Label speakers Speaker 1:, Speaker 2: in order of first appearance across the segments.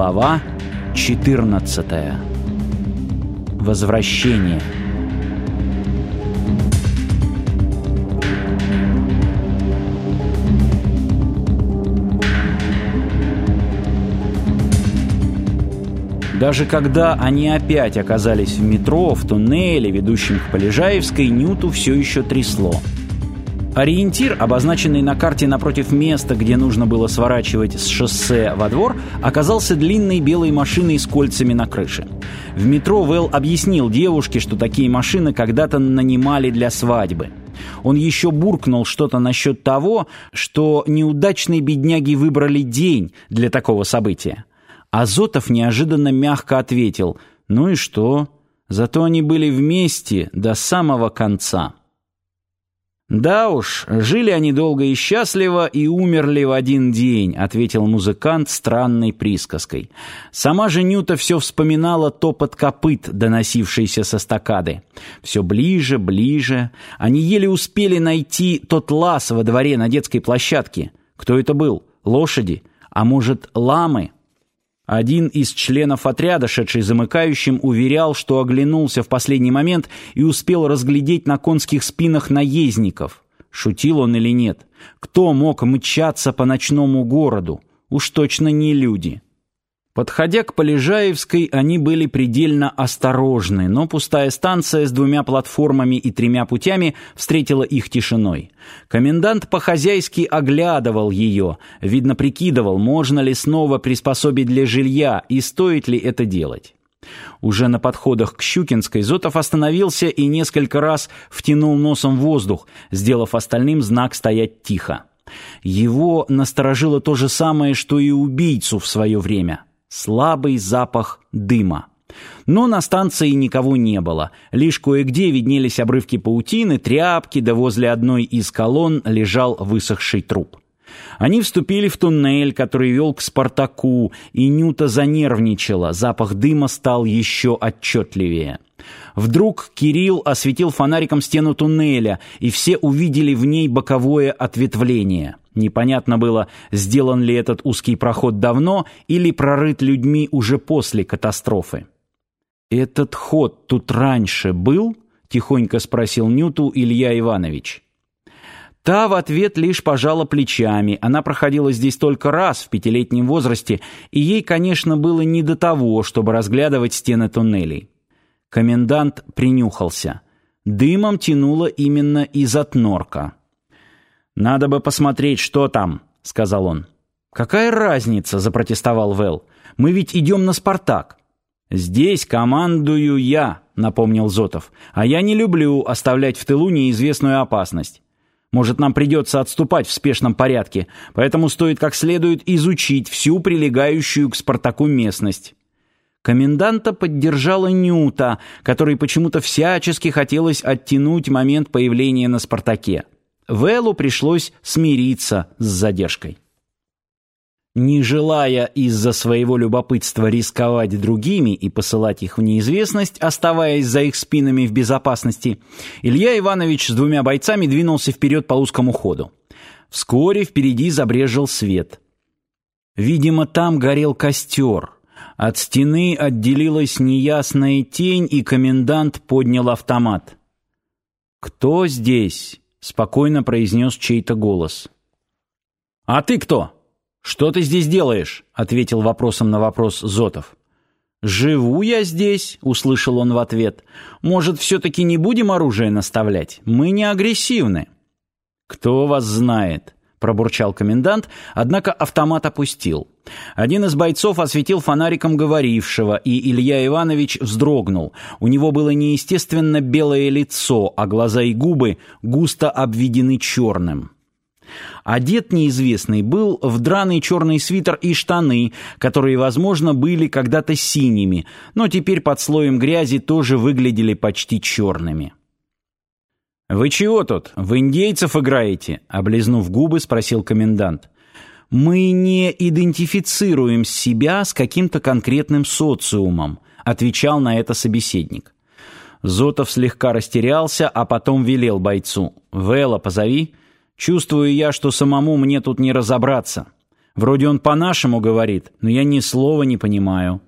Speaker 1: Глава 14. Возвращение. Даже когда они опять оказались в метро, в туннеле, ведущем к Полежаевской, Нюту все еще трясло. Ориентир, обозначенный на карте напротив места, где нужно было сворачивать с шоссе во двор, оказался длинной белой машиной с кольцами на крыше. В метро Вэл объяснил девушке, что такие машины когда-то нанимали для свадьбы. Он еще буркнул что-то насчет того, что неудачные бедняги выбрали день для такого события. Азотов неожиданно мягко ответил «Ну и что? Зато они были вместе до самого конца». «Да уж, жили они долго и счастливо и умерли в один день», — ответил музыкант странной присказкой. Сама же Нюта все вспоминала топот копыт, доносившийся со стакады. Все ближе, ближе. Они еле успели найти тот лаз во дворе на детской площадке. Кто это был? Лошади? А может, ламы? Один из членов отряда, шедший замыкающим, уверял, что оглянулся в последний момент и успел разглядеть на конских спинах наездников. Шутил он или нет? Кто мог мчаться по ночному городу? Уж точно не люди. Подходя к Полежаевской, они были предельно осторожны, но пустая станция с двумя платформами и тремя путями встретила их тишиной. Комендант по-хозяйски оглядывал ее, видно прикидывал, можно ли снова приспособить для жилья и стоит ли это делать. Уже на подходах к Щукинской Зотов остановился и несколько раз втянул носом воздух, сделав остальным знак стоять тихо. Его насторожило то же самое, что и убийцу в свое время — слабый запах дыма. Но на станции никого не было. Лишь кое-где виднелись обрывки паутины, тряпки, да возле одной из колонн лежал высохший труп. Они вступили в туннель, который вел к Спартаку, и Нюта занервничала, запах дыма стал еще отчетливее. Вдруг Кирилл осветил фонариком стену туннеля, и все увидели в ней боковое ответвление. Непонятно было, сделан ли этот узкий проход давно или прорыт людьми уже после катастрофы. «Этот ход тут раньше был?» — тихонько спросил Нюту Илья Иванович. Та в ответ лишь пожала плечами. Она проходила здесь только раз в пятилетнем возрасте, и ей, конечно, было не до того, чтобы разглядывать стены туннелей. Комендант принюхался. Дымом тянуло именно из отнорка. «Надо бы посмотреть, что там», — сказал он. «Какая разница?» — запротестовал Вэл. «Мы ведь идем на «Спартак». «Здесь командую я», — напомнил Зотов. «А я не люблю оставлять в тылу неизвестную опасность. Может, нам придется отступать в спешном порядке, поэтому стоит как следует изучить всю прилегающую к «Спартаку» местность». Коменданта поддержала Нюта, которой почему-то всячески хотелось оттянуть момент появления на «Спартаке». Вэлу пришлось смириться с задержкой. Не желая из-за своего любопытства рисковать другими и посылать их в неизвестность, оставаясь за их спинами в безопасности, Илья Иванович с двумя бойцами двинулся вперед по узкому ходу. Вскоре впереди забрежил свет. Видимо, там горел костер. От стены отделилась неясная тень, и комендант поднял автомат. «Кто здесь?» — спокойно произнес чей-то голос. «А ты кто? Что ты здесь делаешь?» — ответил вопросом на вопрос Зотов. «Живу я здесь», — услышал он в ответ. «Может, все-таки не будем оружие наставлять? Мы не агрессивны». «Кто вас знает?» пробурчал комендант, однако автомат опустил. Один из бойцов осветил фонариком говорившего, и Илья Иванович вздрогнул. У него было неестественно белое лицо, а глаза и губы густо обведены черным. Одет неизвестный был в драный черный свитер и штаны, которые, возможно, были когда-то синими, но теперь под слоем грязи тоже выглядели почти черными. «Вы чего тут? В индейцев играете?» — облизнув губы, спросил комендант. «Мы не идентифицируем себя с каким-то конкретным социумом», — отвечал на это собеседник. Зотов слегка растерялся, а потом велел бойцу. «Вела, позови. Чувствую я, что самому мне тут не разобраться. Вроде он по-нашему говорит, но я ни слова не понимаю.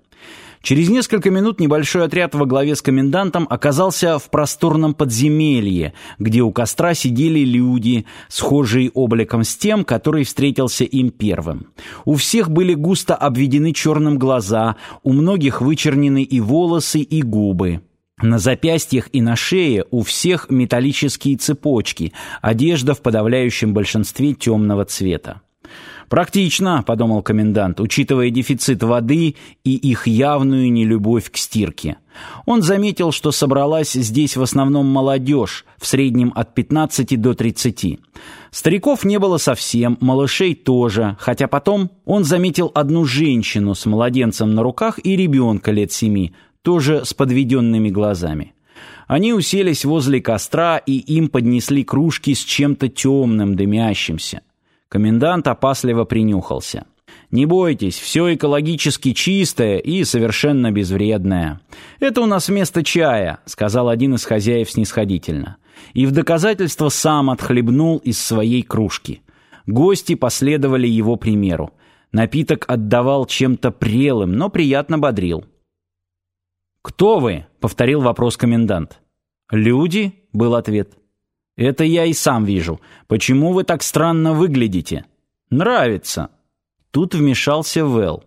Speaker 1: Через несколько минут небольшой отряд во главе с комендантом оказался в просторном подземелье, где у костра сидели люди, схожие обликом с тем, который встретился им первым. У всех были густо обведены черным глаза, у многих вычернены и волосы, и губы. На запястьях и на шее у всех металлические цепочки, одежда в подавляющем большинстве темного цвета. «Практично», — подумал комендант, учитывая дефицит воды и их явную нелюбовь к стирке. Он заметил, что собралась здесь в основном молодежь, в среднем от 15 до 30. Стариков не было совсем, малышей тоже, хотя потом он заметил одну женщину с младенцем на руках и ребенка лет семи, тоже с подведенными глазами. Они уселись возле костра, и им поднесли кружки с чем-то темным, дымящимся. Комендант опасливо принюхался. «Не бойтесь, все экологически чистое и совершенно безвредное. Это у нас вместо чая», — сказал один из хозяев снисходительно. И в доказательство сам отхлебнул из своей кружки. Гости последовали его примеру. Напиток отдавал чем-то прелым, но приятно бодрил. «Кто вы?» — повторил вопрос комендант. «Люди?» — был ответ. «Это я и сам вижу. Почему вы так странно выглядите?» «Нравится». Тут вмешался Вэл.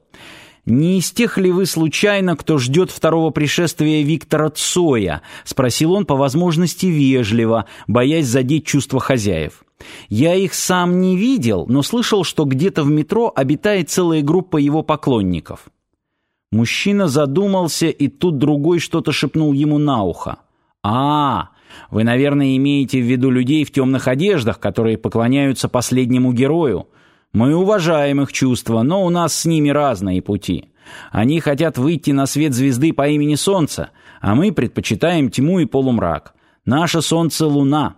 Speaker 1: «Не из тех ли вы случайно, кто ждет второго пришествия Виктора Цоя?» — спросил он по возможности вежливо, боясь задеть чувства хозяев. «Я их сам не видел, но слышал, что где-то в метро обитает целая группа его поклонников». Мужчина задумался, и тут другой что-то шепнул ему на ухо. «А, вы, наверное, имеете в виду людей в темных одеждах, которые поклоняются последнему герою. Мы уважаем их чувства, но у нас с ними разные пути. Они хотят выйти на свет звезды по имени Солнце, а мы предпочитаем тьму и полумрак. Наше Солнце — Луна.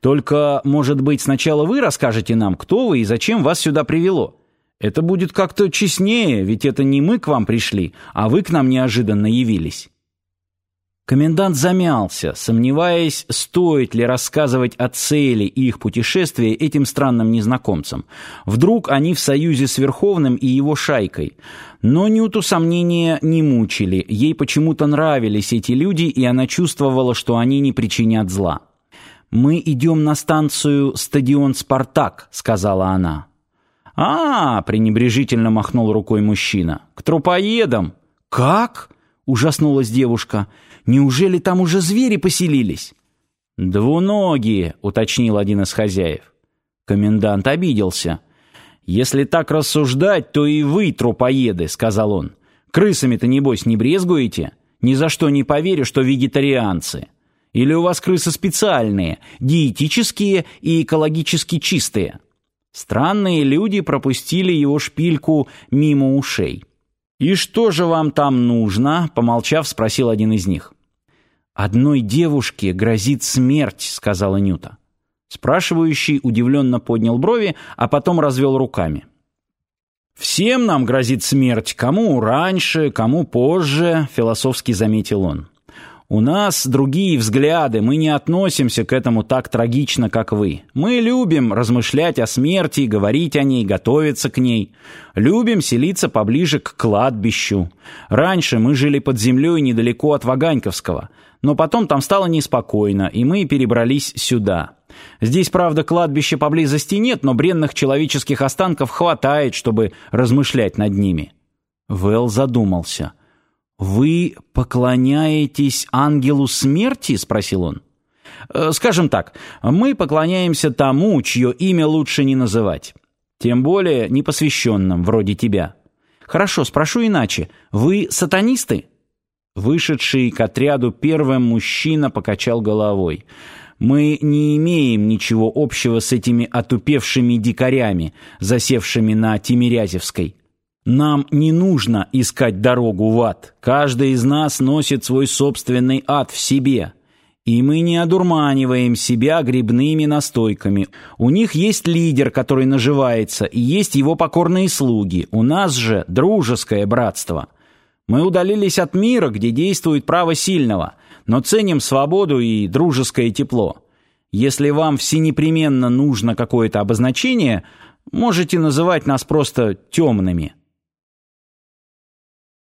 Speaker 1: Только, может быть, сначала вы расскажете нам, кто вы и зачем вас сюда привело? Это будет как-то честнее, ведь это не мы к вам пришли, а вы к нам неожиданно явились». Комендант замялся, сомневаясь, стоит ли рассказывать о цели их путешествия этим странным незнакомцам. Вдруг они в союзе с Верховным и его шайкой. Но Нюту сомнения не мучили, ей почему-то нравились эти люди, и она чувствовала, что они не причинят зла. «Мы идем на станцию «Стадион Спартак», — сказала она. «А, — пренебрежительно махнул рукой мужчина, — к трупоедам». «Как?» — ужаснулась девушка. Неужели там уже звери поселились?» «Двуногие», — уточнил один из хозяев. Комендант обиделся. «Если так рассуждать, то и вы трупоеды», — сказал он. «Крысами-то, небось, не брезгуете? Ни за что не поверю, что вегетарианцы. Или у вас крысы специальные, диетические и экологически чистые?» Странные люди пропустили его шпильку мимо ушей. «И что же вам там нужно?» — помолчав, спросил один из них. «Одной девушке грозит смерть», — сказала Нюта. Спрашивающий удивленно поднял брови, а потом развел руками. «Всем нам грозит смерть, кому раньше, кому позже», — философски заметил он. У нас другие взгляды, мы не относимся к этому так трагично, как вы. Мы любим размышлять о смерти, говорить о ней, готовиться к ней. Любим селиться поближе к кладбищу. Раньше мы жили под землей недалеко от Ваганьковского, но потом там стало неспокойно, и мы перебрались сюда. Здесь, правда, кладбища поблизости нет, но бренных человеческих останков хватает, чтобы размышлять над ними. Вэл задумался — «Вы поклоняетесь ангелу смерти?» — спросил он. «Э, «Скажем так, мы поклоняемся тому, чье имя лучше не называть. Тем более непосвященным, вроде тебя. Хорошо, спрошу иначе. Вы сатанисты?» Вышедший к отряду первым мужчина покачал головой. «Мы не имеем ничего общего с этими отупевшими дикарями, засевшими на Тимирязевской». Нам не нужно искать дорогу в ад. Каждый из нас носит свой собственный ад в себе. И мы не одурманиваем себя грибными настойками. У них есть лидер, который наживается, и есть его покорные слуги. У нас же дружеское братство. Мы удалились от мира, где действует право сильного, но ценим свободу и дружеское тепло. Если вам всенепременно нужно какое-то обозначение, Можете называть нас просто темными.